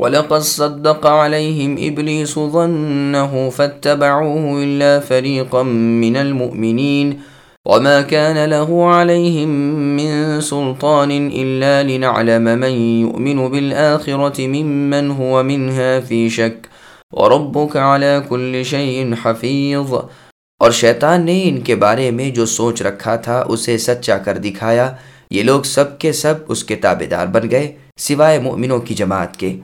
ولقد صدق عليهم إبليس ظنه فاتبعوه إلا فريقا من المؤمنين وما كان له عليهم من سلطان إلا لنعلم من يؤمن بالآخرة ممن هو منها في شك. وربك على كل شيء حفيظ. اور شیطان نے ان کے بارے میں جو سوچ رکھا تھا اسے سچا کر دکھایا۔ یہ لوگ سب کے سب اس کے تابدار بن گئے سوائے مؤمنوں کی جماعت کے۔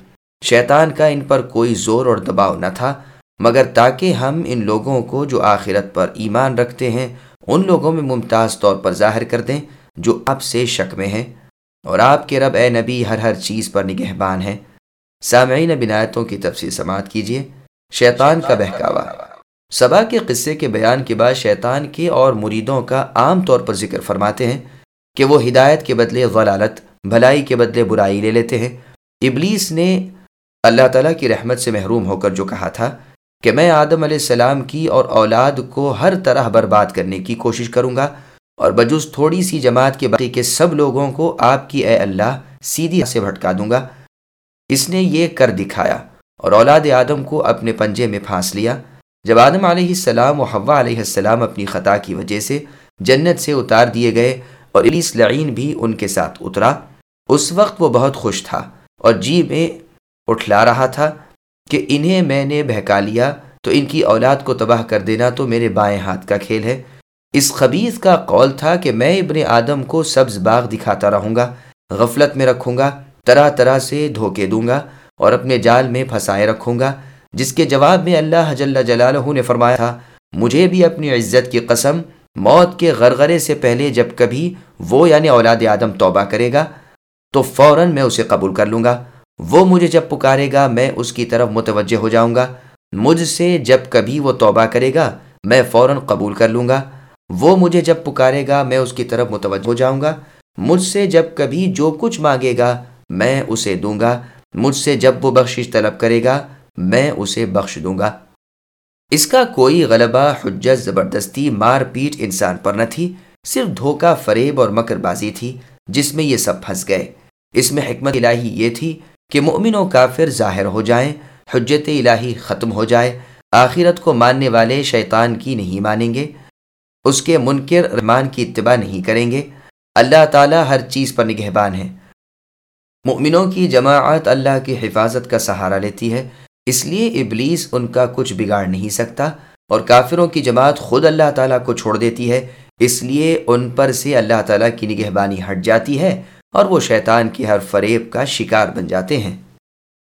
شیطان کا ان پر کوئی زور اور دباؤ نہ تھا، مگر تاکہ ہم ان لوگوں کو جو آخرت پر ایمان رکھتے ہیں، ان لوگوں میں ممتاز طور پر ظاہر کر دیں جو اب سے شک میں ہیں۔ اور آپ کے رب اے نبی ہر ہر چیز پر نگہبان ہیں۔ سامعین بنایتوں کی تفصیل سماعت کیجیے۔ شیطان کا بہکاوا۔ صبا کے قصے کے بیان کے بعد شیطان کے اور مریدوں کا عام طور پر ذکر فرماتے ہیں کہ وہ ہدایت کے بدلے غلالت بھلائی کے بدلے برائی لے لیتے ہیں۔ ابلیس نے اللہ تعالیٰ کی رحمت سے محروم ہو کر جو کہا تھا کہ میں آدم علیہ السلام کی اور اولاد کو ہر طرح برباد کرنے کی کوشش کروں گا اور بجوز تھوڑی سی جماعت کے باقی کے سب لوگوں کو آپ کی اے اللہ سیدھی سے بھٹکا دوں گا۔ اس نے یہ کر دکھایا اور اولاد آدم کو اپنے پنجے میں پھانس لیا۔ جب آدم علیہ السلام و حوا علیہ السلام اپنی خطا کی وجہ سے جنت سے اتار دیے گئے اور علیس لعین بھی ان کے ساتھ اترا، اس وقت وہ بہت خوش تھا اور جی میں اٹھلا رہا تھا کہ انہیں میں نے بہکا لیا تو ان کی اولاد کو تباہ کر دینا تو میرے بائیں ہاتھ کا کھیل ہے۔ اس خبیص کا قول تھا کہ میں ابن آدم کو سبز باغ دکھاتا رہوں گا، غفلت میں رکھوں گا، طرح طرح سے دھوکے دوں گا اور اپنے جال میں پھنسائے رکھوں گا، جس کے جواب میں اللہ جل جلالہ نے فرمایا تھا، مجھے بھی اپنی عزت کی قسم، موت کے غرغرے سے پہلے جب کبھی وہ یعنی اولاد آدم توبہ کرے گا، تو فوراً میں اسے قبول کر لوں گا۔ وہ مجھے جب پکارے گا، میں اس کی طرف متوجہ ہو جاؤں گا۔ مجھ سے جب کبھی وہ توبہ کرے گا، میں فوراً قبول کر لوں گا۔ وہ مجھے جب پکارے گا، میں اس کی طرف متوجہ ہو جاؤں گا۔ مجھ سے جب کبھی جو کچھ مانگے گا، میں اسے دوں گا۔ مجھ سے جب وہ بخشش طلب کرے گا، میں اسے بخش دوں گا۔ اس کا کوئی غلبہ، حجت، زبردستی، مار پیٹ انسان پر نہ تھی۔ صرف دھوکہ، فریب اور مکر بازی تھی، جس میں یہ سب پھنس گئے۔ اس میں حکمت الہی یہ تھی کہ مومن و کافر ظاہر ہو جائیں، حجت الہی ختم ہو جائے، آخرت کو ماننے والے شیطان کی نہیں مانیں گے، اس کے منکر رحمان کی اتباع نہیں کریں گے۔ اللہ تعالیٰ ہر چیز پر نگہبان ہے۔ مؤمنوں کی جماعت اللہ کی حفاظت کا سہارا لیتی ہے، اس لیے ابلیس ان کا کچھ بگاڑ نہیں سکتا اور کافروں کی جماعت خود اللہ تعالیٰ کو چھوڑ دیتی ہے، اس لیے ان پر سے اللہ تعالیٰ کی نگہبانی ہٹ جاتی ہے۔ اور وہ شیطان کی ہر فریب کا شکار بن جاتے ہیں۔